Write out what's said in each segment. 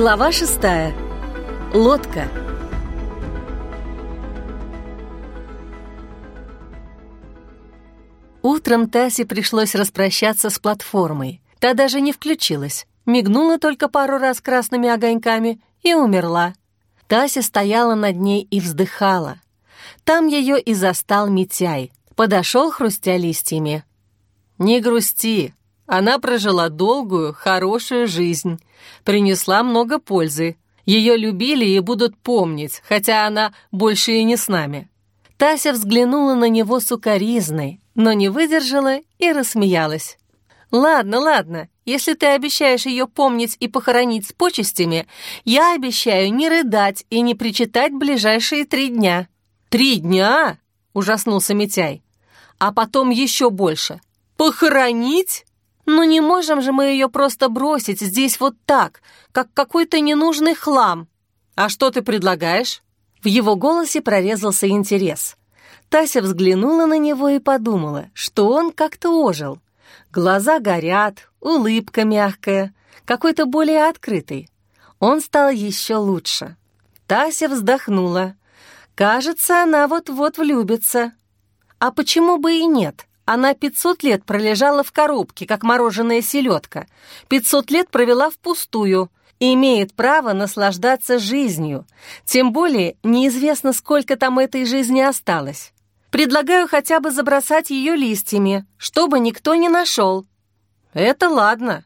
Глава шестая. Лодка. Утром Тасе пришлось распрощаться с платформой. Та даже не включилась, мигнула только пару раз красными огоньками и умерла. Тася стояла над ней и вздыхала. Там ее и застал Митяй. Подошел, хрустя листьями. «Не грусти, она прожила долгую, хорошую жизнь, принесла много пользы. Ее любили и будут помнить, хотя она больше и не с нами». Тася взглянула на него сукоризной, но не выдержала и рассмеялась. «Ладно, ладно, если ты обещаешь ее помнить и похоронить с почестями, я обещаю не рыдать и не причитать ближайшие три дня». «Три дня?» — ужаснулся Митяй. «А потом еще больше. Похоронить?» «Ну не можем же мы ее просто бросить здесь вот так, как какой-то ненужный хлам». «А что ты предлагаешь?» В его голосе прорезался интерес. Тася взглянула на него и подумала, что он как-то ожил. Глаза горят, улыбка мягкая, какой-то более открытый. Он стал еще лучше. Тася вздохнула. Кажется, она вот-вот влюбится. А почему бы и нет? Она 500 лет пролежала в коробке, как мороженая селедка. 500 лет провела впустую. И имеет право наслаждаться жизнью. Тем более неизвестно, сколько там этой жизни осталось. Предлагаю хотя бы забросать ее листьями, чтобы никто не нашел. Это ладно.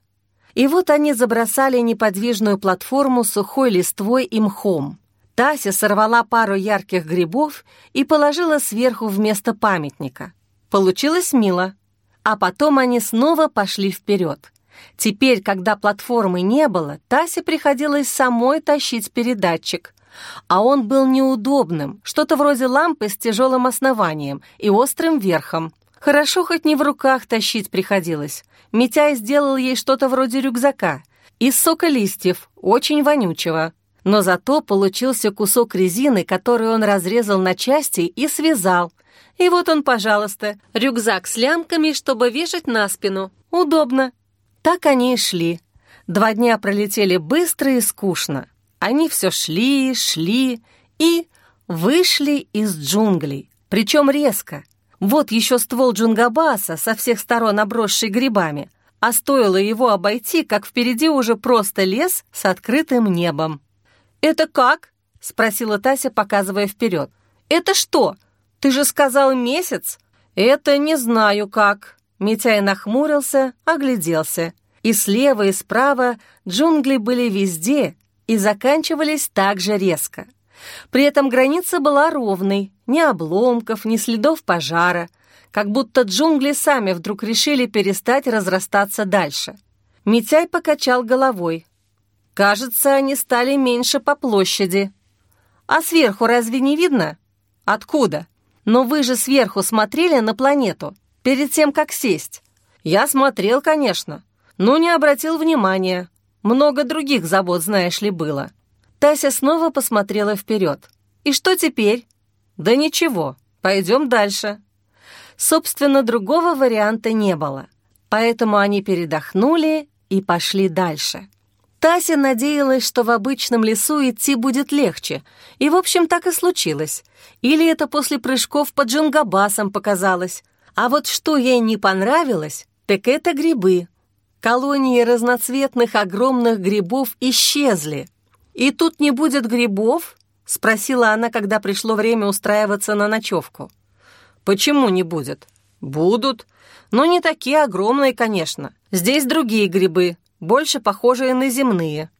И вот они забросали неподвижную платформу сухой листвой и мхом. Тася сорвала пару ярких грибов и положила сверху вместо памятника. Получилось мило. А потом они снова пошли вперед. Теперь, когда платформы не было, Тасе приходилось самой тащить передатчик а он был неудобным, что-то вроде лампы с тяжелым основанием и острым верхом. Хорошо хоть не в руках тащить приходилось. Митяй сделал ей что-то вроде рюкзака. Из сока листьев, очень вонючего. Но зато получился кусок резины, который он разрезал на части и связал. И вот он, пожалуйста, рюкзак с лямками, чтобы вешать на спину. Удобно. Так они и шли. Два дня пролетели быстро и скучно. Они все шли, шли и вышли из джунглей, причем резко. Вот еще ствол джунгабаса, со всех сторон обросший грибами, а стоило его обойти, как впереди уже просто лес с открытым небом. «Это как?» — спросила Тася, показывая вперед. «Это что? Ты же сказал месяц?» «Это не знаю как». Митяй нахмурился, огляделся. И слева, и справа джунгли были везде, и заканчивались так же резко. При этом граница была ровной, ни обломков, ни следов пожара, как будто джунгли сами вдруг решили перестать разрастаться дальше. Митяй покачал головой. Кажется, они стали меньше по площади. А сверху разве не видно? Откуда? Но вы же сверху смотрели на планету, перед тем, как сесть. Я смотрел, конечно, но не обратил внимания. Много других забот, знаешь ли, было. Тася снова посмотрела вперед. И что теперь? Да ничего, пойдем дальше. Собственно, другого варианта не было. Поэтому они передохнули и пошли дальше. Тася надеялась, что в обычном лесу идти будет легче, и, в общем, так и случилось. Или это после прыжков под джунгабасом показалось. А вот что ей не понравилось, так это грибы. Колонии разноцветных огромных грибов исчезли. «И тут не будет грибов?» — спросила она, когда пришло время устраиваться на ночевку. «Почему не будет?» «Будут. Но не такие огромные, конечно. Здесь другие грибы, больше похожие на земные».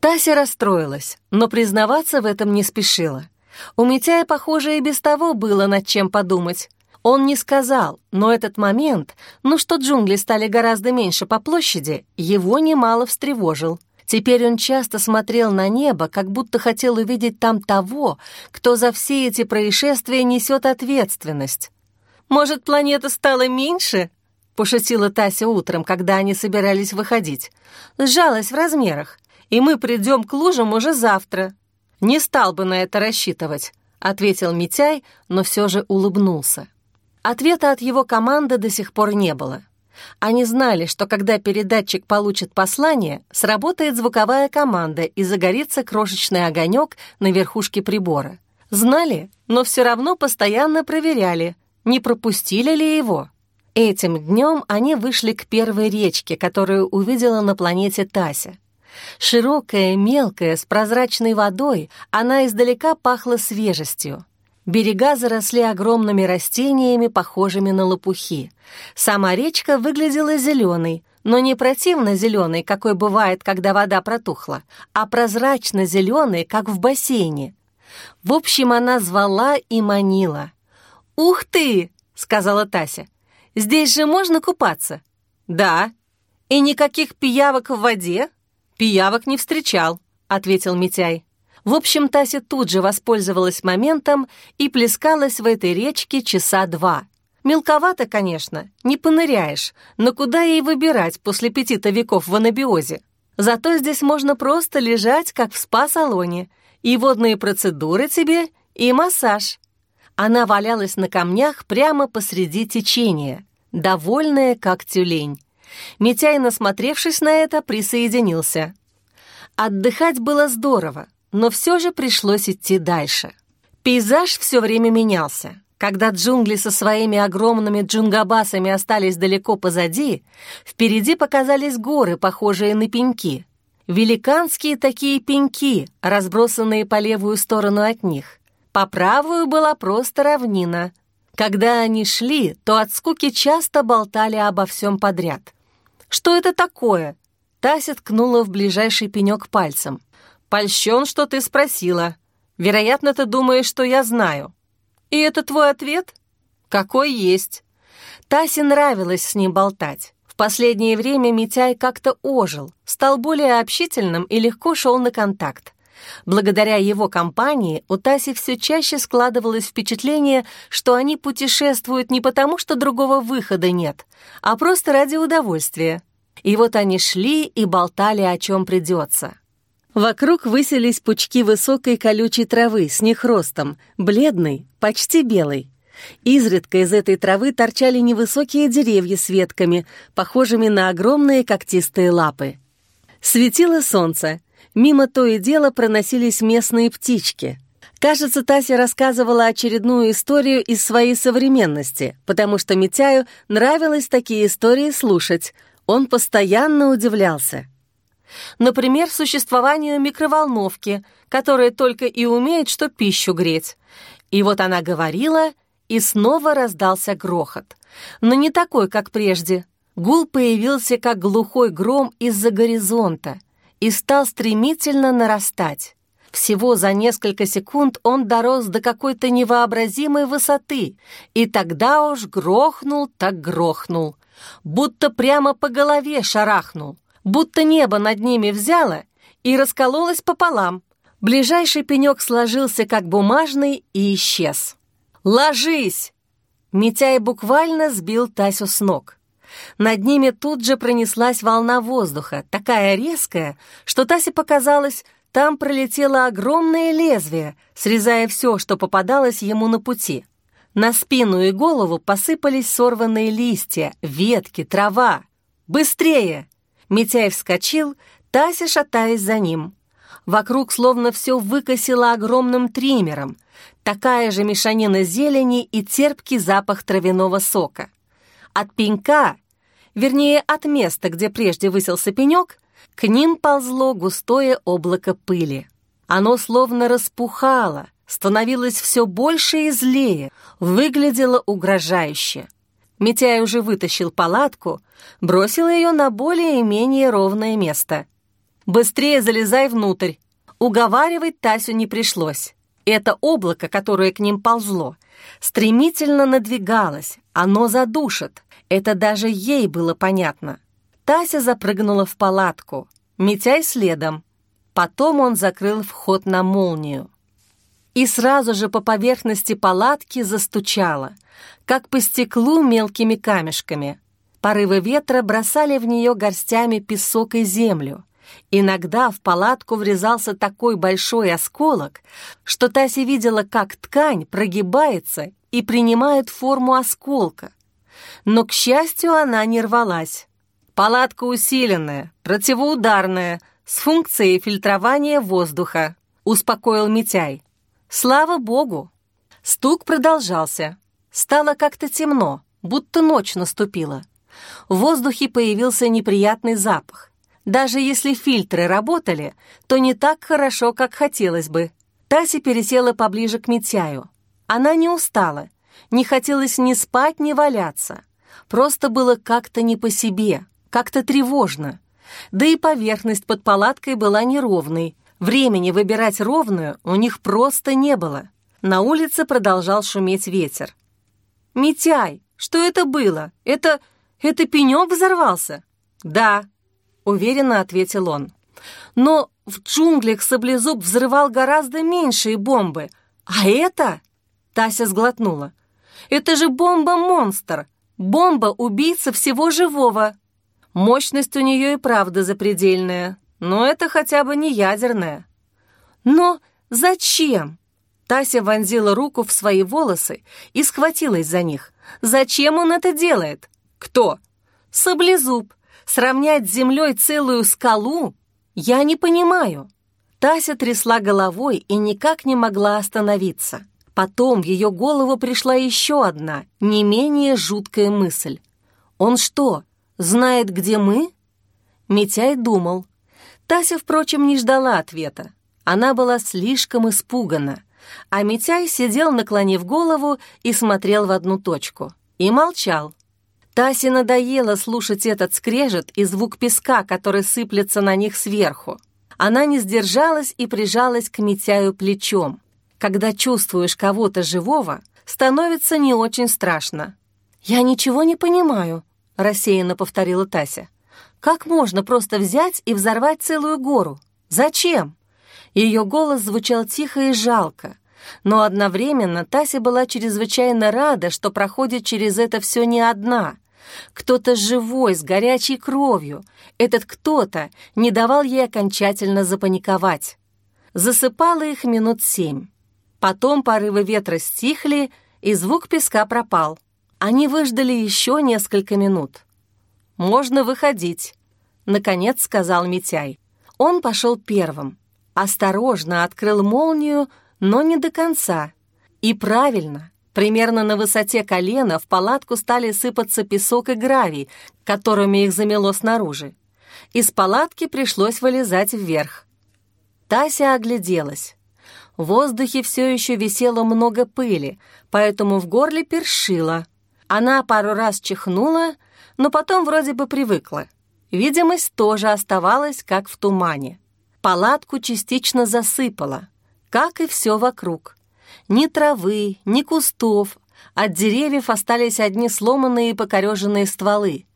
Тася расстроилась, но признаваться в этом не спешила. У Митяя, похоже, и без того было над чем подумать. Он не сказал, но этот момент, ну что джунгли стали гораздо меньше по площади, его немало встревожил. Теперь он часто смотрел на небо, как будто хотел увидеть там того, кто за все эти происшествия несет ответственность. «Может, планета стала меньше?» — пошутила Тася утром, когда они собирались выходить. «Сжалась в размерах, и мы придем к лужам уже завтра». «Не стал бы на это рассчитывать», — ответил Митяй, но все же улыбнулся. Ответа от его команды до сих пор не было. Они знали, что когда передатчик получит послание, сработает звуковая команда и загорится крошечный огонек на верхушке прибора. Знали, но все равно постоянно проверяли, не пропустили ли его. Этим днем они вышли к первой речке, которую увидела на планете Тася. Широкая, мелкая, с прозрачной водой, она издалека пахла свежестью. Берега заросли огромными растениями, похожими на лопухи. Сама речка выглядела зеленой, но не противно зеленой, какой бывает, когда вода протухла, а прозрачно зеленой, как в бассейне. В общем, она звала и манила. «Ух ты!» — сказала Тася. «Здесь же можно купаться?» «Да». «И никаких пиявок в воде?» «Пиявок не встречал», — ответил Митяй. В общем, Тася тут же воспользовалась моментом и плескалась в этой речке часа два. Мелковато, конечно, не поныряешь, но куда ей выбирать после пяти-то веков в анабиозе? Зато здесь можно просто лежать, как в спа-салоне, и водные процедуры тебе, и массаж. Она валялась на камнях прямо посреди течения, довольная, как тюлень. Митяй, насмотревшись на это, присоединился. Отдыхать было здорово, но все же пришлось идти дальше. Пейзаж все время менялся. Когда джунгли со своими огромными джунгабасами остались далеко позади, впереди показались горы, похожие на пеньки. Великанские такие пеньки, разбросанные по левую сторону от них. По правую была просто равнина. Когда они шли, то от скуки часто болтали обо всем подряд. «Что это такое?» Тася ткнула в ближайший пенек пальцем. «Польщен, что ты спросила. Вероятно, ты думаешь, что я знаю». «И это твой ответ?» «Какой есть». Тасе нравилось с ним болтать. В последнее время Митяй как-то ожил, стал более общительным и легко шел на контакт. Благодаря его компании у Таси все чаще складывалось впечатление, что они путешествуют не потому, что другого выхода нет, а просто ради удовольствия. И вот они шли и болтали, о чем придется. Вокруг высились пучки высокой колючей травы с них ростом, бледной, почти белой. Изредка из этой травы торчали невысокие деревья с ветками, похожими на огромные когтистые лапы. Светило солнце. Мимо то и дело проносились местные птички. Кажется, Тася рассказывала очередную историю из своей современности, потому что Митяю нравилось такие истории слушать. Он постоянно удивлялся. Например, существованию микроволновки, которая только и умеет, что пищу греть. И вот она говорила, и снова раздался грохот. Но не такой, как прежде. Гул появился, как глухой гром из-за горизонта, и стал стремительно нарастать. Всего за несколько секунд он дорос до какой-то невообразимой высоты, и тогда уж грохнул так грохнул, будто прямо по голове шарахнул будто небо над ними взяло и раскололось пополам. Ближайший пенек сложился как бумажный и исчез. «Ложись!» Митяй буквально сбил Тасю с ног. Над ними тут же пронеслась волна воздуха, такая резкая, что Тасе показалось, там пролетело огромное лезвие, срезая все, что попадалось ему на пути. На спину и голову посыпались сорванные листья, ветки, трава. «Быстрее!» Митяй вскочил, Тася шатаясь за ним. Вокруг словно все выкосило огромным триммером. Такая же мешанина зелени и терпкий запах травяного сока. От пенька, вернее, от места, где прежде высился пенек, к ним ползло густое облако пыли. Оно словно распухало, становилось все больше и злее, выглядело угрожающе. Митяй уже вытащил палатку, бросил ее на более-менее ровное место. «Быстрее залезай внутрь!» Уговаривать Тасю не пришлось. Это облако, которое к ним ползло, стремительно надвигалось, оно задушит. Это даже ей было понятно. Тася запрыгнула в палатку, Митяй следом. Потом он закрыл вход на молнию. И сразу же по поверхности палатки застучало — как по стеклу мелкими камешками. Порывы ветра бросали в нее горстями песок и землю. Иногда в палатку врезался такой большой осколок, что Тася видела, как ткань прогибается и принимает форму осколка. Но, к счастью, она не рвалась. Палатка усиленная, противоударная, с функцией фильтрования воздуха, успокоил Митяй. Слава богу! Стук продолжался. Стало как-то темно, будто ночь наступила. В воздухе появился неприятный запах. Даже если фильтры работали, то не так хорошо, как хотелось бы. Тася пересела поближе к Митяю. Она не устала, не хотелось ни спать, ни валяться. Просто было как-то не по себе, как-то тревожно. Да и поверхность под палаткой была неровной. Времени выбирать ровную у них просто не было. На улице продолжал шуметь ветер. «Митяй, что это было? Это... это пенек взорвался?» «Да», — уверенно ответил он. «Но в джунглях саблезуб взрывал гораздо меньшие бомбы. А это...» Тася сглотнула. «Это же бомба-монстр! Бомба-убийца всего живого!» Мощность у нее и правда запредельная, но это хотя бы не ядерная. «Но зачем?» Тася вонзила руку в свои волосы и схватилась за них. «Зачем он это делает?» «Кто?» «Саблезуб. Сравнять с землей целую скалу? Я не понимаю». Тася трясла головой и никак не могла остановиться. Потом в ее голову пришла еще одна, не менее жуткая мысль. «Он что, знает, где мы?» Митяй думал. Тася, впрочем, не ждала ответа. Она была слишком испугана а Митяй сидел, наклонив голову, и смотрел в одну точку. И молчал. Тасе надоело слушать этот скрежет и звук песка, который сыплется на них сверху. Она не сдержалась и прижалась к Митяю плечом. Когда чувствуешь кого-то живого, становится не очень страшно. «Я ничего не понимаю», — рассеянно повторила Тася. «Как можно просто взять и взорвать целую гору? Зачем?» Ее голос звучал тихо и жалко, но одновременно Тася была чрезвычайно рада, что проходит через это все не одна. Кто-то живой, с горячей кровью. Этот кто-то не давал ей окончательно запаниковать. Засыпала их минут семь. Потом порывы ветра стихли, и звук песка пропал. Они выждали еще несколько минут. «Можно выходить», — наконец сказал Митяй. Он пошел первым, осторожно открыл молнию, но не до конца. И правильно, примерно на высоте колена в палатку стали сыпаться песок и гравий, которыми их замело снаружи. Из палатки пришлось вылезать вверх. Тася огляделась. В воздухе все еще висело много пыли, поэтому в горле першило. Она пару раз чихнула, но потом вроде бы привыкла. Видимость тоже оставалась, как в тумане. Палатку частично засыпало как и все вокруг. Ни травы, ни кустов, от деревьев остались одни сломанные и покореженные стволы.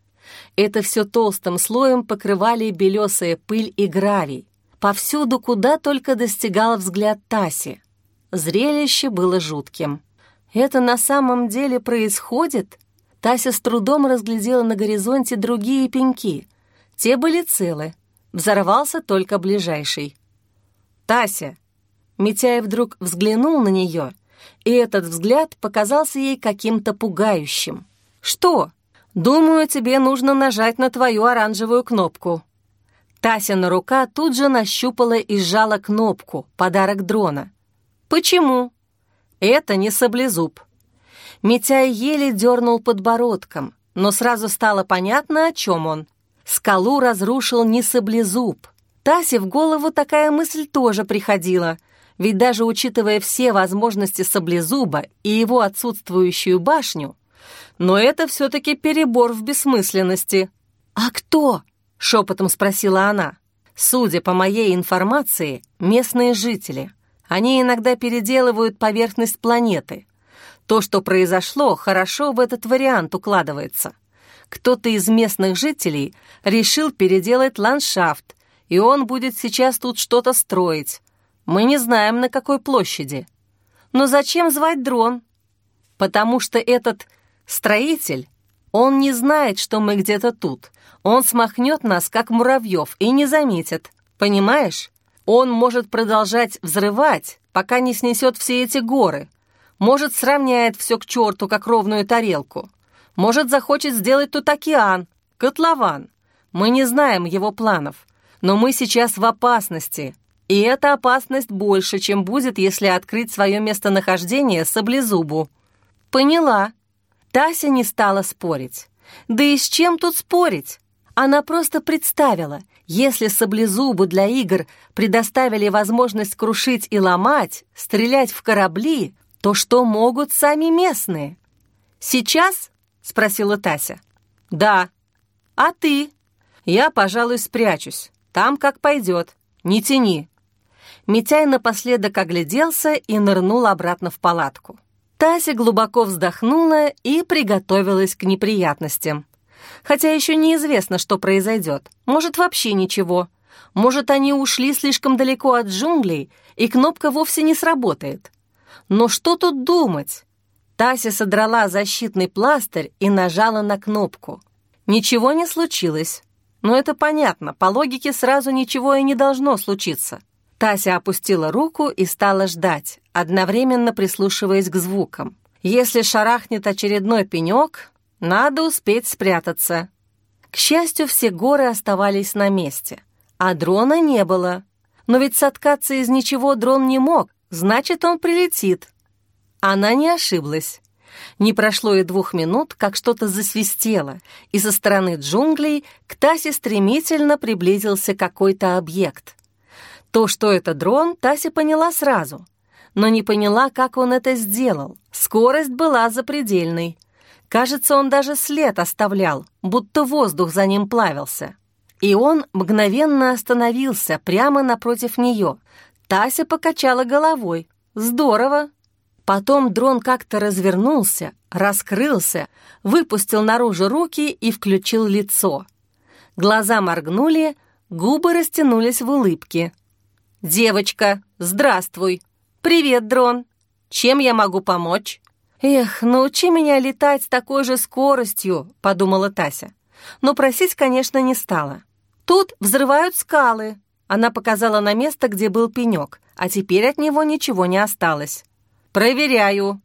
Это все толстым слоем покрывали белесая пыль и гравий. Повсюду, куда только достигал взгляд Таси. Зрелище было жутким. Это на самом деле происходит? Тася с трудом разглядела на горизонте другие пеньки. Те были целы. Взорвался только ближайший. «Тася, Митяй вдруг взглянул на нее, и этот взгляд показался ей каким-то пугающим. «Что? Думаю, тебе нужно нажать на твою оранжевую кнопку». Тасина рука тут же нащупала и сжала кнопку «Подарок дрона». «Почему?» «Это не саблезуб». Митяй еле дернул подбородком, но сразу стало понятно, о чем он. Скалу разрушил не саблезуб. Тасе в голову такая мысль тоже приходила — ведь даже учитывая все возможности саблезуба и его отсутствующую башню, но это все-таки перебор в бессмысленности. «А кто?» — шепотом спросила она. «Судя по моей информации, местные жители. Они иногда переделывают поверхность планеты. То, что произошло, хорошо в этот вариант укладывается. Кто-то из местных жителей решил переделать ландшафт, и он будет сейчас тут что-то строить. Мы не знаем, на какой площади. Но зачем звать дрон? Потому что этот строитель, он не знает, что мы где-то тут. Он смахнет нас, как муравьев, и не заметит. Понимаешь? Он может продолжать взрывать, пока не снесет все эти горы. Может, сравняет все к черту, как ровную тарелку. Может, захочет сделать тут океан, котлован. Мы не знаем его планов, но мы сейчас в опасности, и эта опасность больше, чем будет, если открыть свое местонахождение саблезубу. Поняла. Тася не стала спорить. Да и с чем тут спорить? Она просто представила, если саблезубу для игр предоставили возможность крушить и ломать, стрелять в корабли, то что могут сами местные? «Сейчас?» — спросила Тася. «Да». «А ты?» «Я, пожалуй, спрячусь. Там как пойдет. Не тяни». Митяй напоследок огляделся и нырнул обратно в палатку. Тася глубоко вздохнула и приготовилась к неприятностям. Хотя еще неизвестно, что произойдет. Может, вообще ничего. Может, они ушли слишком далеко от джунглей, и кнопка вовсе не сработает. Но что тут думать? Тася содрала защитный пластырь и нажала на кнопку. Ничего не случилось. Но это понятно, по логике сразу ничего и не должно случиться. Тася опустила руку и стала ждать, одновременно прислушиваясь к звукам. Если шарахнет очередной пенек, надо успеть спрятаться. К счастью, все горы оставались на месте, а дрона не было. Но ведь соткаться из ничего дрон не мог, значит, он прилетит. Она не ошиблась. Не прошло и двух минут, как что-то засвистело, и со стороны джунглей к Тасе стремительно приблизился какой-то объект. То, что это дрон, Тася поняла сразу, но не поняла, как он это сделал. Скорость была запредельной — Кажется, он даже след оставлял, будто воздух за ним плавился. И он мгновенно остановился прямо напротив нее. Тася покачала головой. «Здорово!» Потом дрон как-то развернулся, раскрылся, выпустил наружу руки и включил лицо. Глаза моргнули, губы растянулись в улыбке. «Девочка, здравствуй! Привет, дрон! Чем я могу помочь?» «Эх, научи меня летать с такой же скоростью», — подумала Тася. Но просить, конечно, не стала. «Тут взрывают скалы», — она показала на место, где был пенек, а теперь от него ничего не осталось. «Проверяю».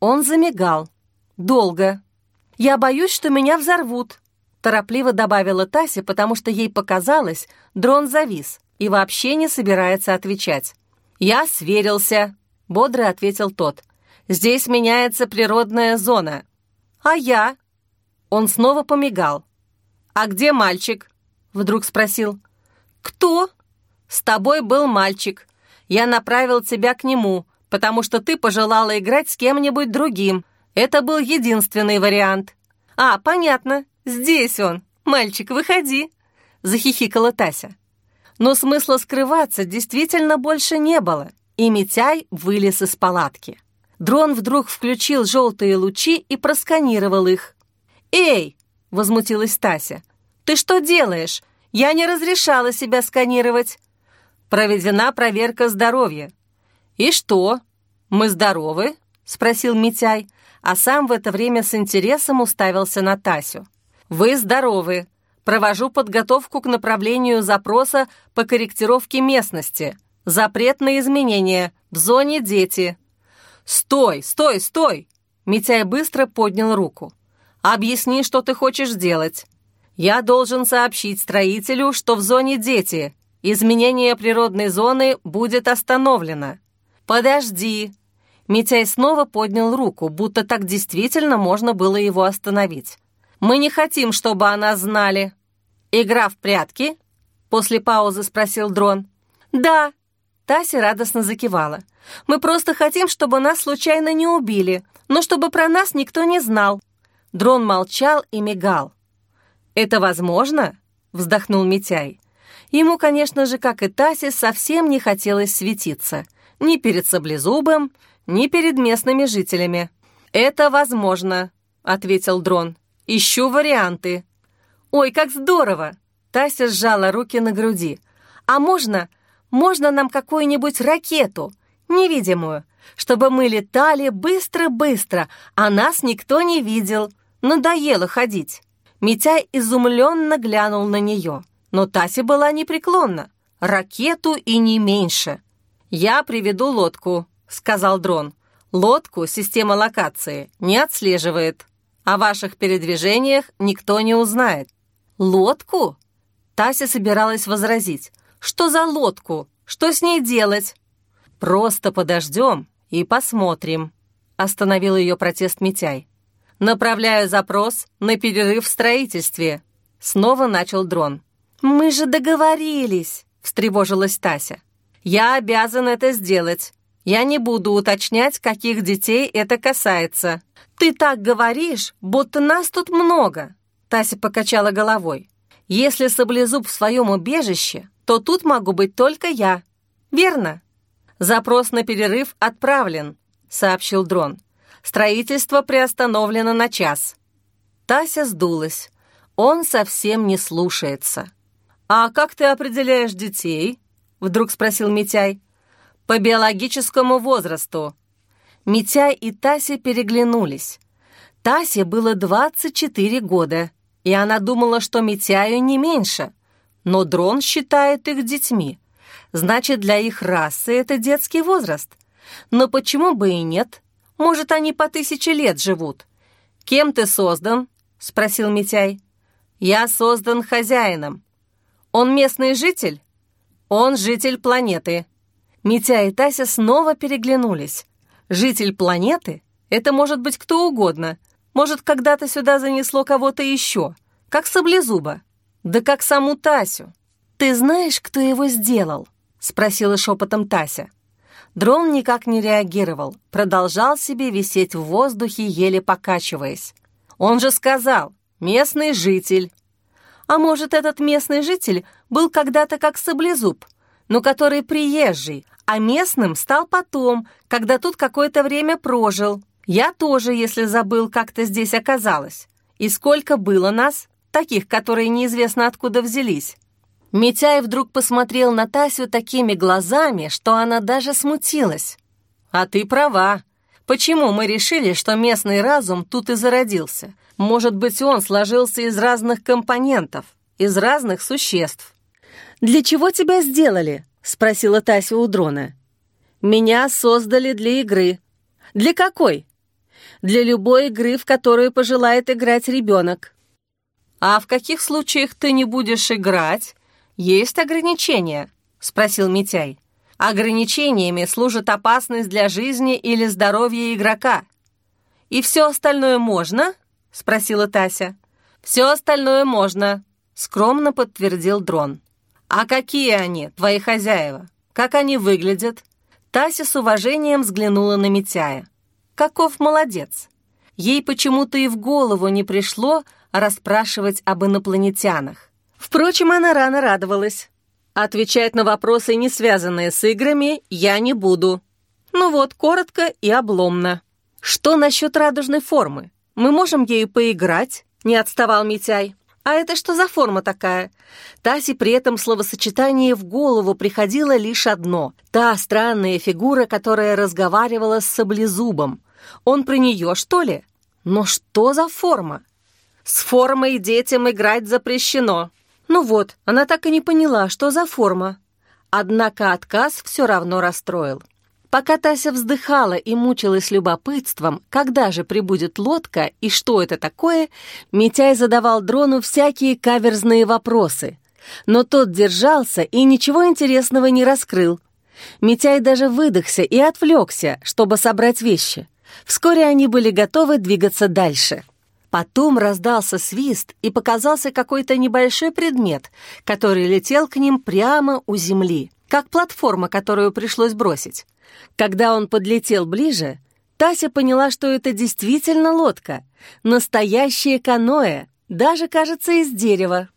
Он замигал. «Долго». «Я боюсь, что меня взорвут», — торопливо добавила Тася, потому что ей показалось, дрон завис и вообще не собирается отвечать. «Я сверился», — бодро ответил тот. Здесь меняется природная зона. А я?» Он снова помигал. «А где мальчик?» Вдруг спросил. «Кто?» «С тобой был мальчик. Я направил тебя к нему, потому что ты пожелала играть с кем-нибудь другим. Это был единственный вариант». «А, понятно. Здесь он. Мальчик, выходи», — захихикала Тася. Но смысла скрываться действительно больше не было, и Митяй вылез из палатки. Дрон вдруг включил желтые лучи и просканировал их. «Эй!» — возмутилась Тася. «Ты что делаешь? Я не разрешала себя сканировать». «Проведена проверка здоровья». «И что? Мы здоровы?» — спросил Митяй, а сам в это время с интересом уставился на Тасю. «Вы здоровы. Провожу подготовку к направлению запроса по корректировке местности. Запрет на изменения. В зоне дети. «Стой, стой, стой!» Митяй быстро поднял руку. «Объясни, что ты хочешь делать. Я должен сообщить строителю, что в зоне дети. Изменение природной зоны будет остановлено». «Подожди!» Митяй снова поднял руку, будто так действительно можно было его остановить. «Мы не хотим, чтобы она знали». «Игра в прятки?» После паузы спросил дрон. «Да», Тася радостно закивала. «Мы просто хотим, чтобы нас случайно не убили, но чтобы про нас никто не знал». Дрон молчал и мигал. «Это возможно?» — вздохнул Митяй. Ему, конечно же, как и Тасе, совсем не хотелось светиться. Ни перед Саблезубым, ни перед местными жителями. «Это возможно», — ответил дрон. «Ищу варианты». «Ой, как здорово!» Тася сжала руки на груди. «А можно можно нам какую-нибудь ракету, невидимую, чтобы мы летали быстро-быстро, а нас никто не видел. Надоело ходить». Митяй изумленно глянул на нее, но Тася была непреклонна. Ракету и не меньше. «Я приведу лодку», — сказал дрон. «Лодку система локации не отслеживает». О ваших передвижениях никто не узнает. Лодку? Тася собиралась возразить. Что за лодку? Что с ней делать? Просто подождем и посмотрим. Остановил ее протест Митяй. Направляю запрос на перерыв в строительстве. Снова начал дрон. «Мы же договорились!» — встревожилась Тася. «Я обязан это сделать. Я не буду уточнять, каких детей это касается. Ты так говоришь, будто нас тут много!» Тася покачала головой. «Если Саблезуб в своем убежище, то тут могу быть только я. Верно?» «Запрос на перерыв отправлен», — сообщил дрон. «Строительство приостановлено на час». Тася сдулась. Он совсем не слушается. «А как ты определяешь детей?» — вдруг спросил Митяй. «По биологическому возрасту». Митяй и Тася переглянулись. Тасе было 24 года, и она думала, что Митяю не меньше. Но дрон считает их детьми. Значит, для их расы это детский возраст. Но почему бы и нет? Может, они по тысяче лет живут. «Кем ты создан?» — спросил Митяй. «Я создан хозяином», он местный житель? Он житель планеты. Митя и Тася снова переглянулись. Житель планеты? Это может быть кто угодно. Может, когда-то сюда занесло кого-то еще, как Саблезуба. Да как саму Тасю. «Ты знаешь, кто его сделал?» — спросила шепотом Тася. Дрон никак не реагировал, продолжал себе висеть в воздухе, еле покачиваясь. «Он же сказал, местный житель, а может, этот местный житель был когда-то как саблезуб, но который приезжий, а местным стал потом, когда тут какое-то время прожил. Я тоже, если забыл, как то здесь оказалось. И сколько было нас, таких, которые неизвестно откуда взялись. Митяй вдруг посмотрел на Тасю такими глазами, что она даже смутилась. «А ты права. Почему мы решили, что местный разум тут и зародился? Может быть, он сложился из разных компонентов, из разных существ. «Для чего тебя сделали?» — спросила Тася у дрона. «Меня создали для игры». «Для какой?» «Для любой игры, в которую пожелает играть ребенок». «А в каких случаях ты не будешь играть? Есть ограничения?» — спросил Митяй. «Ограничениями служит опасность для жизни или здоровья игрока. И все остальное можно?» — спросила Тася. «Все остальное можно», — скромно подтвердил дрон. «А какие они, твои хозяева? Как они выглядят?» Тася с уважением взглянула на Митяя. «Каков молодец!» Ей почему-то и в голову не пришло расспрашивать об инопланетянах. Впрочем, она рано радовалась. Отвечать на вопросы, не связанные с играми, я не буду. Ну вот, коротко и обломно. Что насчет радужной формы? Мы можем ею поиграть?» — не отставал Митяй. «А это что за форма такая?» Тасе при этом словосочетании в голову приходило лишь одно — та странная фигура, которая разговаривала с саблезубом. Он про нее, что ли? Но что за форма? «С формой детям играть запрещено». Ну вот, она так и не поняла, что за форма. Однако отказ все равно расстроил. Пока Тася вздыхала и мучилась любопытством, когда же прибудет лодка и что это такое, Митяй задавал дрону всякие каверзные вопросы. Но тот держался и ничего интересного не раскрыл. Митяй даже выдохся и отвлекся, чтобы собрать вещи. Вскоре они были готовы двигаться дальше. Потом раздался свист, и показался какой-то небольшой предмет, который летел к ним прямо у земли, как платформа, которую пришлось бросить. Когда он подлетел ближе, Тася поняла, что это действительно лодка, настоящее каноэ, даже, кажется, из дерева.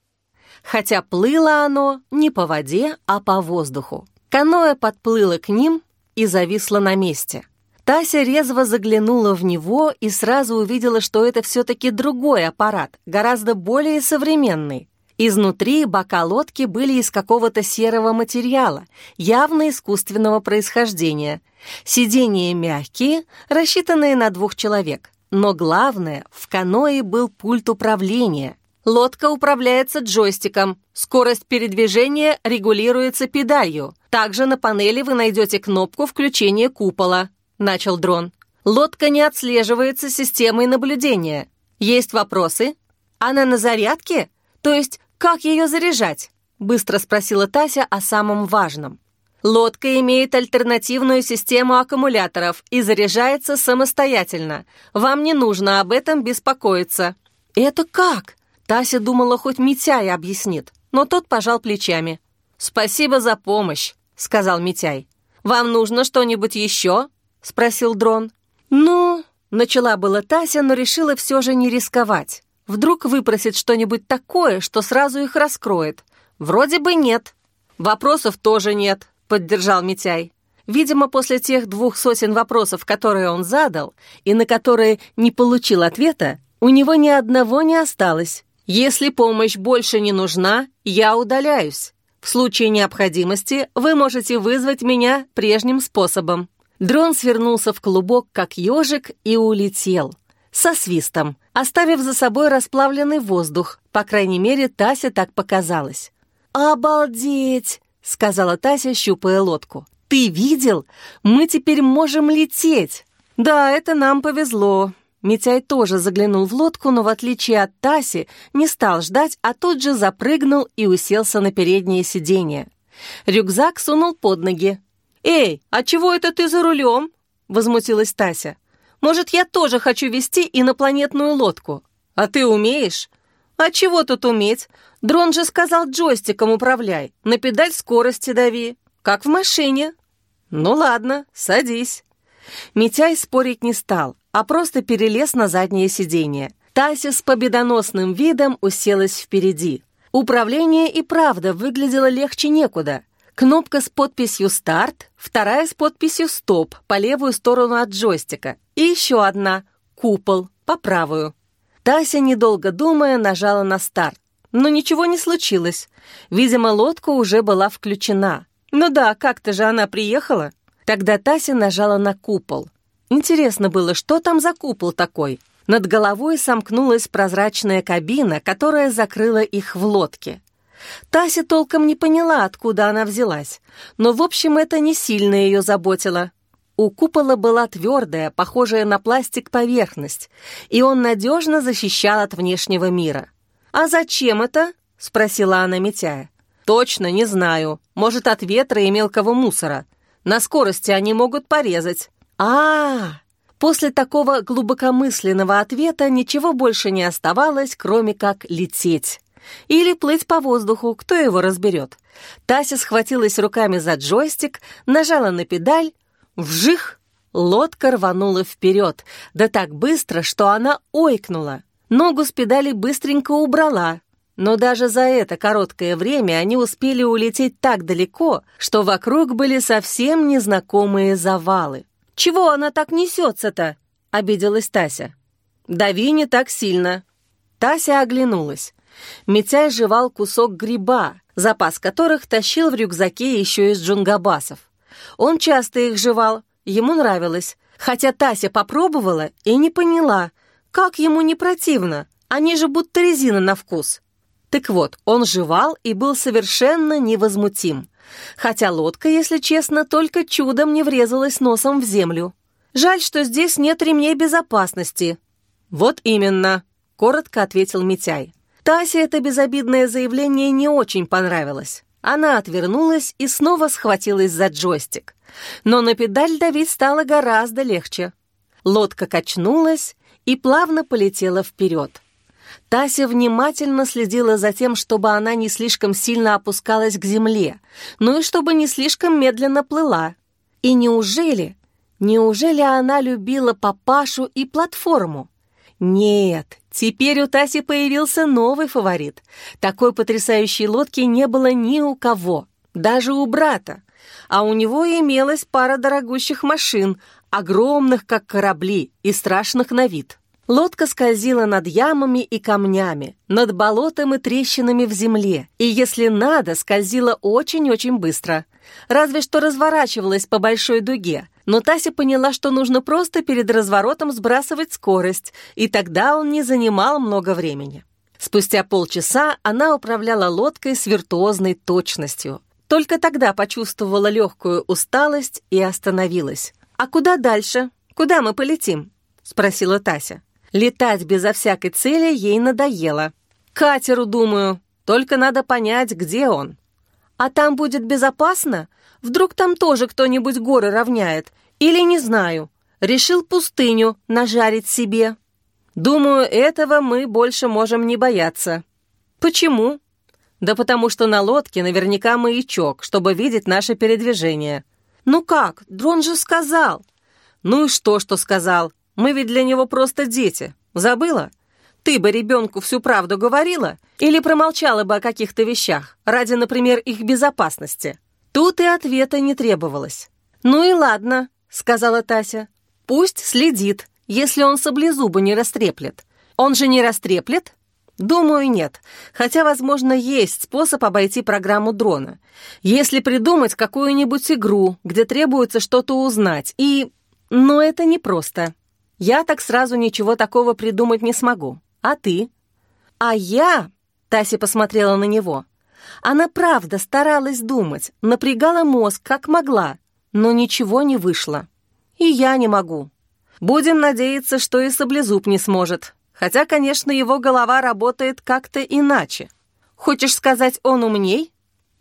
Хотя плыло оно не по воде, а по воздуху. Каноэ подплыло к ним и зависло на месте. Тася резво заглянула в него и сразу увидела, что это все-таки другой аппарат, гораздо более современный. Изнутри бока лодки были из какого-то серого материала, явно искусственного происхождения. Сиденья мягкие, рассчитанные на двух человек. Но главное, в каное был пульт управления. Лодка управляется джойстиком. Скорость передвижения регулируется педалью. Также на панели вы найдете кнопку включения купола, начал дрон. Лодка не отслеживается системой наблюдения. Есть вопросы? Она на зарядке? То есть, как ее заряжать? Быстро спросила Тася о самом важном. Лодка имеет альтернативную систему аккумуляторов и заряжается самостоятельно. Вам не нужно об этом беспокоиться. Это как? Тася думала, хоть Митяй объяснит, но тот пожал плечами. «Спасибо за помощь», — сказал Митяй. «Вам нужно что-нибудь еще?» — спросил дрон. «Ну...» — начала была Тася, но решила все же не рисковать. Вдруг выпросит что-нибудь такое, что сразу их раскроет. Вроде бы нет. Вопросов тоже нет, поддержал Митяй. Видимо, после тех двух сотен вопросов, которые он задал, и на которые не получил ответа, у него ни одного не осталось. Если помощь больше не нужна, я удаляюсь. В случае необходимости вы можете вызвать меня прежним способом. Дрон свернулся в клубок, как ежик, и улетел. Со свистом, оставив за собой расплавленный воздух. По крайней мере, Тася так показалось. «Обалдеть!» — сказала Тася, щупая лодку. «Ты видел? Мы теперь можем лететь!» «Да, это нам повезло!» Митяй тоже заглянул в лодку, но в отличие от Таси не стал ждать, а тут же запрыгнул и уселся на переднее сиденье. Рюкзак сунул под ноги. «Эй, а чего это ты за рулем?» — возмутилась Тася. «Может, я тоже хочу вести инопланетную лодку? А ты умеешь?» «А чего тут уметь? Дрон же сказал джойстиком управляй, на педаль скорости дави, как в машине. Ну ладно, садись. Митяй спорить не стал, а просто перелез на заднее сиденье. Тася с победоносным видом уселась впереди. Управление и правда выглядело легче некуда. Кнопка с подписью «Старт», вторая с подписью «Стоп» по левую сторону от джойстика и еще одна «Купол» по правую. Тася, недолго думая, нажала на старт. Но ничего не случилось. Видимо, лодка уже была включена. Ну да, как-то же она приехала. Тогда Тася нажала на купол. Интересно было, что там за купол такой? Над головой сомкнулась прозрачная кабина, которая закрыла их в лодке. Тася толком не поняла, откуда она взялась, но, в общем, это не сильно ее заботило. У купола была твердая, похожая на пластик поверхность, и он надежно защищал от внешнего мира. «А зачем это?» — спросила она, Митяя. «Точно не знаю. Может, от ветра и мелкого мусора. На скорости они могут порезать». А, -а, а После такого глубокомысленного ответа ничего больше не оставалось, кроме как лететь. Или плыть по воздуху, кто его разберет. Тася схватилась руками за джойстик, нажала на педаль. Вжих! Лодка рванула вперед, да так быстро, что она ойкнула. Ногу с педали быстренько убрала, но даже за это короткое время они успели улететь так далеко, что вокруг были совсем незнакомые завалы. «Чего она так несется-то?» — обиделась Тася. «Дави не так сильно». Тася оглянулась. Митяй жевал кусок гриба, запас которых тащил в рюкзаке еще из джунгабасов. Он часто их жевал, ему нравилось, хотя Тася попробовала и не поняла — как ему не противно? Они же будто резина на вкус. Так вот, он жевал и был совершенно невозмутим. Хотя лодка, если честно, только чудом не врезалась носом в землю. Жаль, что здесь нет ремней безопасности. Вот именно, коротко ответил Митяй. Тасе это безобидное заявление не очень понравилось. Она отвернулась и снова схватилась за джойстик. Но на педаль давить стало гораздо легче. Лодка качнулась, и плавно полетела вперед. Тася внимательно следила за тем, чтобы она не слишком сильно опускалась к земле, ну и чтобы не слишком медленно плыла. И неужели, неужели она любила папашу и платформу? Нет, теперь у Таси появился новый фаворит. Такой потрясающей лодки не было ни у кого, даже у брата. А у него имелась пара дорогущих машин, огромных, как корабли, и страшных на вид. Лодка скользила над ямами и камнями, над болотом и трещинами в земле, и, если надо, скользила очень-очень быстро. Разве что разворачивалась по большой дуге, но Тася поняла, что нужно просто перед разворотом сбрасывать скорость, и тогда он не занимал много времени. Спустя полчаса она управляла лодкой с виртуозной точностью. Только тогда почувствовала легкую усталость и остановилась. «А куда дальше? Куда мы полетим?» — спросила Тася. Летать безо всякой цели ей надоело. Катеру, думаю, только надо понять, где он. А там будет безопасно? Вдруг там тоже кто-нибудь горы равняет? Или, не знаю, решил пустыню нажарить себе? Думаю, этого мы больше можем не бояться. Почему? Да потому что на лодке наверняка маячок, чтобы видеть наше передвижение. Ну как? Дрон же сказал. Ну и что, что сказал? Мы ведь для него просто дети. Забыла? Ты бы ребенку всю правду говорила или промолчала бы о каких-то вещах, ради, например, их безопасности? Тут и ответа не требовалось. «Ну и ладно», — сказала Тася. «Пусть следит, если он саблезубы не растреплет. Он же не растреплет?» Думаю, нет. Хотя, возможно, есть способ обойти программу дрона. Если придумать какую-нибудь игру, где требуется что-то узнать, и... Но это непросто. Я так сразу ничего такого придумать не смогу. А ты? А я... Тася посмотрела на него. Она правда старалась думать, напрягала мозг, как могла, но ничего не вышло. И я не могу. Будем надеяться, что и Саблезуб не сможет. Хотя, конечно, его голова работает как-то иначе. Хочешь сказать, он умней?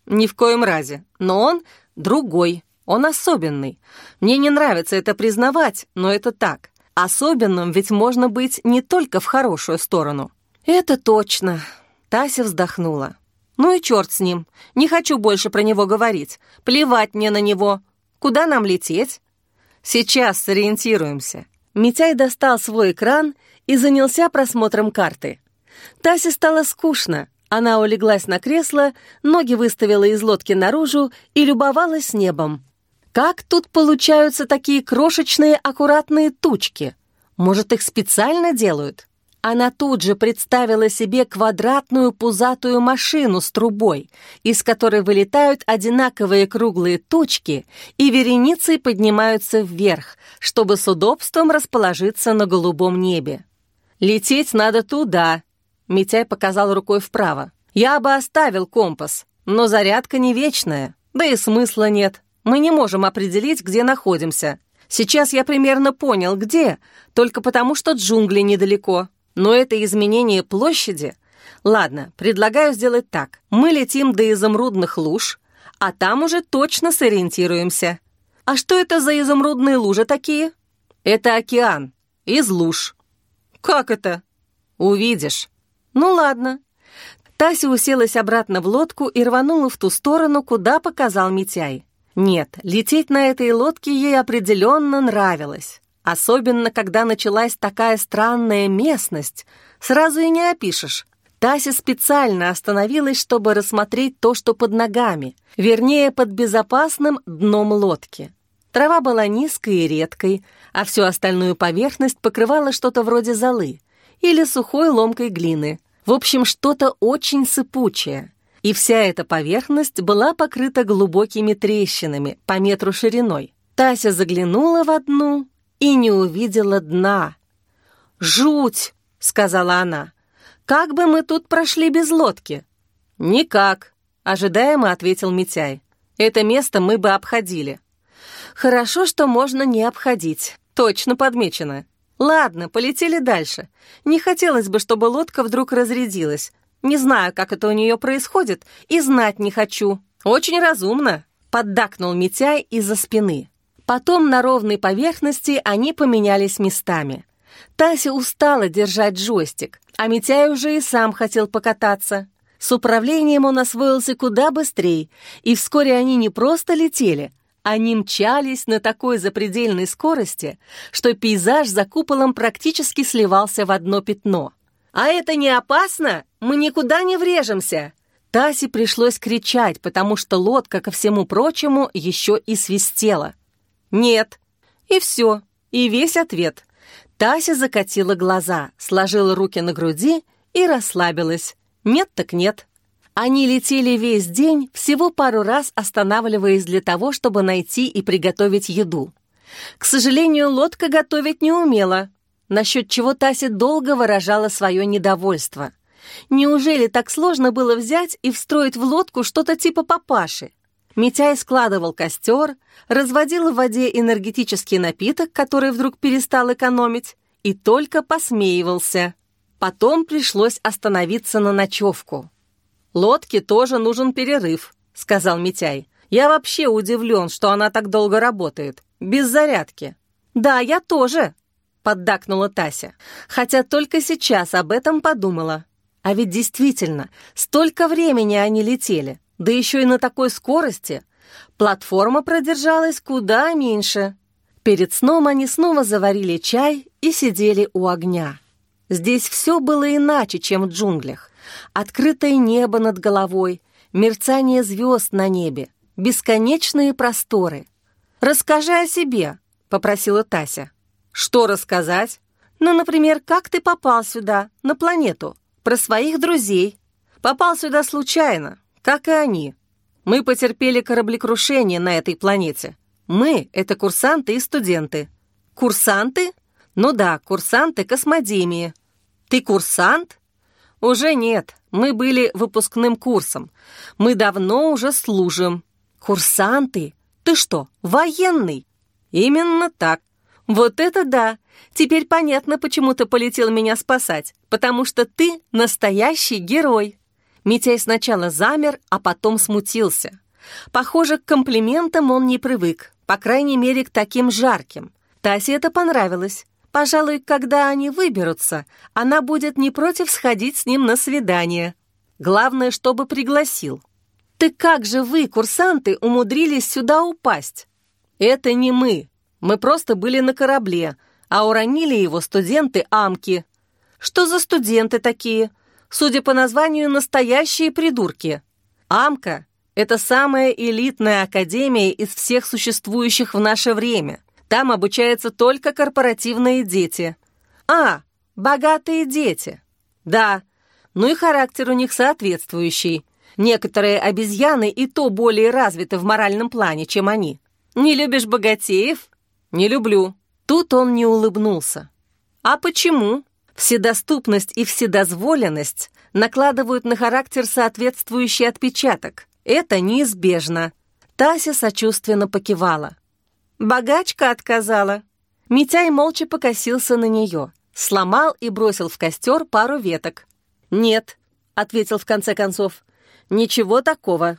Ни в коем разе. Но он другой, он особенный. Мне не нравится это признавать, но это так. Особенным ведь можно быть не только в хорошую сторону. Это точно. Тася вздохнула. Ну и черт с ним. Не хочу больше про него говорить. Плевать мне на него. Куда нам лететь? Сейчас сориентируемся. Митяй достал свой экран и занялся просмотром карты. Тасе стало скучно. Она улеглась на кресло, ноги выставила из лодки наружу и любовалась небом. Как тут получаются такие крошечные аккуратные тучки? Может, их специально делают? Она тут же представила себе квадратную пузатую машину с трубой, из которой вылетают одинаковые круглые точки и вереницей поднимаются вверх, чтобы с удобством расположиться на голубом небе. «Лететь надо туда», — Митяй показал рукой вправо. «Я бы оставил компас, но зарядка не вечная, да и смысла нет. Мы не можем определить, где находимся. Сейчас я примерно понял, где, только потому что джунгли недалеко. Но это изменение площади... Ладно, предлагаю сделать так. Мы летим до изумрудных луж, а там уже точно сориентируемся. А что это за изумрудные лужи такие? Это океан. Из луж. Как это? Увидишь. Ну ладно. Тася уселась обратно в лодку и рванула в ту сторону, куда показал Митяй. Нет, лететь на этой лодке ей определенно нравилось. Особенно, когда началась такая странная местность, сразу и не опишешь. Тася специально остановилась, чтобы рассмотреть то, что под ногами, вернее, под безопасным дном лодки. Трава была низкой и редкой, а всю остальную поверхность покрывала что-то вроде золы или сухой ломкой глины. В общем, что-то очень сыпучее. И вся эта поверхность была покрыта глубокими трещинами по метру шириной. Тася заглянула в одну и не увидела дна. «Жуть!» — сказала она. «Как бы мы тут прошли без лодки?» «Никак», — ожидаемо ответил Митяй. «Это место мы бы обходили». «Хорошо, что можно не обходить. Точно подмечено. Ладно, полетели дальше. Не хотелось бы, чтобы лодка вдруг разрядилась. Не знаю, как это у нее происходит, и знать не хочу. Очень разумно», — поддакнул Митяй из-за спины. Потом на ровной поверхности они поменялись местами. Тася устала держать джойстик, а Митяй уже и сам хотел покататься. С управлением он освоился куда быстрее, и вскоре они не просто летели, они мчались на такой запредельной скорости, что пейзаж за куполом практически сливался в одно пятно. «А это не опасно? Мы никуда не врежемся!» Тасе пришлось кричать, потому что лодка, ко всему прочему, еще и свистела. «Нет». И все, и весь ответ. Тася закатила глаза, сложила руки на груди и расслабилась. Нет так нет. Они летели весь день, всего пару раз останавливаясь для того, чтобы найти и приготовить еду. К сожалению, лодка готовить не умела, насчет чего Тася долго выражала свое недовольство. Неужели так сложно было взять и встроить в лодку что-то типа папаши? Митяй складывал костер, разводил в воде энергетический напиток, который вдруг перестал экономить, и только посмеивался. Потом пришлось остановиться на ночевку. «Лодке тоже нужен перерыв», — сказал Митяй. «Я вообще удивлен, что она так долго работает, без зарядки». «Да, я тоже», — поддакнула Тася, хотя только сейчас об этом подумала. А ведь действительно, столько времени они летели, да еще и на такой скорости. Платформа продержалась куда меньше. Перед сном они снова заварили чай и сидели у огня. Здесь все было иначе, чем в джунглях. Открытое небо над головой, мерцание звезд на небе, бесконечные просторы. «Расскажи о себе», — попросила Тася. «Что рассказать? Ну, например, как ты попал сюда, на планету, про своих друзей. Попал сюда случайно, как и они. Мы потерпели кораблекрушение на этой планете. Мы — это курсанты и студенты. Курсанты? Ну да, курсанты космодемии. Ты курсант? Уже нет, мы были выпускным курсом. Мы давно уже служим. Курсанты? Ты что, военный? Именно так. Вот это да! Теперь понятно, почему ты полетел меня спасать. Потому что ты настоящий герой. Митяй сначала замер, а потом смутился. Похоже, к комплиментам он не привык, по крайней мере, к таким жарким. Тасе это понравилось. Пожалуй, когда они выберутся, она будет не против сходить с ним на свидание. Главное, чтобы пригласил. «Ты как же вы, курсанты, умудрились сюда упасть?» «Это не мы. Мы просто были на корабле, а уронили его студенты Амки». «Что за студенты такие?» Судя по названию, настоящие придурки. Амка — это самая элитная академия из всех существующих в наше время. Там обучаются только корпоративные дети. А, богатые дети. Да, ну и характер у них соответствующий. Некоторые обезьяны и то более развиты в моральном плане, чем они. Не любишь богатеев? Не люблю. Тут он не улыбнулся. А почему? Вседоступность и вседозволенность накладывают на характер соответствующий отпечаток. Это неизбежно. Тася сочувственно покивала. Богачка отказала. Митяй молча покосился на нее, сломал и бросил в костер пару веток. «Нет», — ответил в конце концов, — «ничего такого».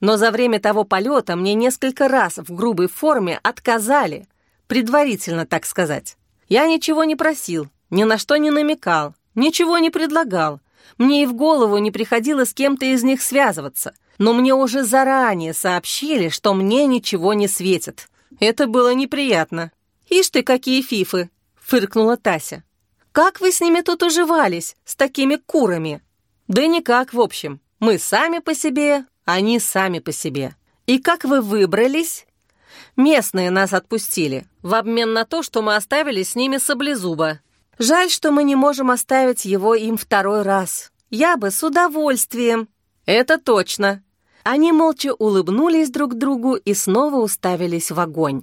Но за время того полета мне несколько раз в грубой форме отказали, предварительно, так сказать. Я ничего не просил, ни на что не намекал, ничего не предлагал. Мне и в голову не приходило с кем-то из них связываться, но мне уже заранее сообщили, что мне ничего не светит. Это было неприятно. «Ишь ты, какие фифы!» — фыркнула Тася. «Как вы с ними тут уживались, с такими курами?» «Да никак, в общем. Мы сами по себе, они сами по себе. И как вы выбрались?» «Местные нас отпустили, в обмен на то, что мы оставили с ними саблезуба. Жаль, что мы не можем оставить его им второй раз. Я бы с удовольствием. Это точно. Они молча улыбнулись друг другу и снова уставились в огонь.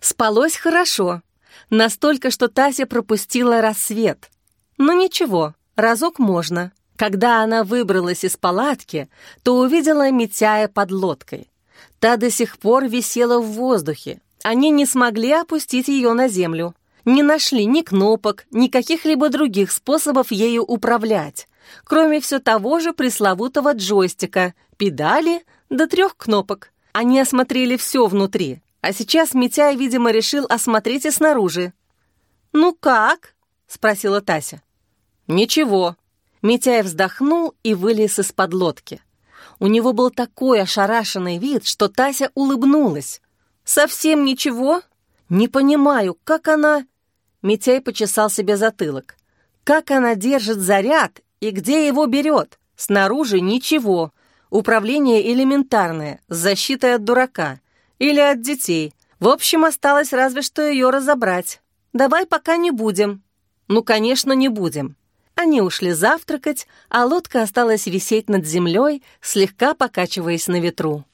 Спалось хорошо. Настолько, что Тася пропустила рассвет. Но ничего, разок можно. Когда она выбралась из палатки, то увидела Митяя под лодкой. Та до сих пор висела в воздухе. Они не смогли опустить ее на землю не нашли ни кнопок, ни каких-либо других способов ею управлять, кроме все того же пресловутого джойстика, педали до трех кнопок. Они осмотрели все внутри, а сейчас Митяй, видимо, решил осмотреть и снаружи. «Ну как?» — спросила Тася. «Ничего». Митяй вздохнул и вылез из-под лодки. У него был такой ошарашенный вид, что Тася улыбнулась. «Совсем ничего? Не понимаю, как она...» Митяй почесал себе затылок. Как она держит заряд и где его берет? Снаружи ничего. Управление элементарное, с защитой от дурака. Или от детей. В общем, осталось разве что ее разобрать. Давай пока не будем. Ну, конечно, не будем. Они ушли завтракать, а лодка осталась висеть над землей, слегка покачиваясь на ветру.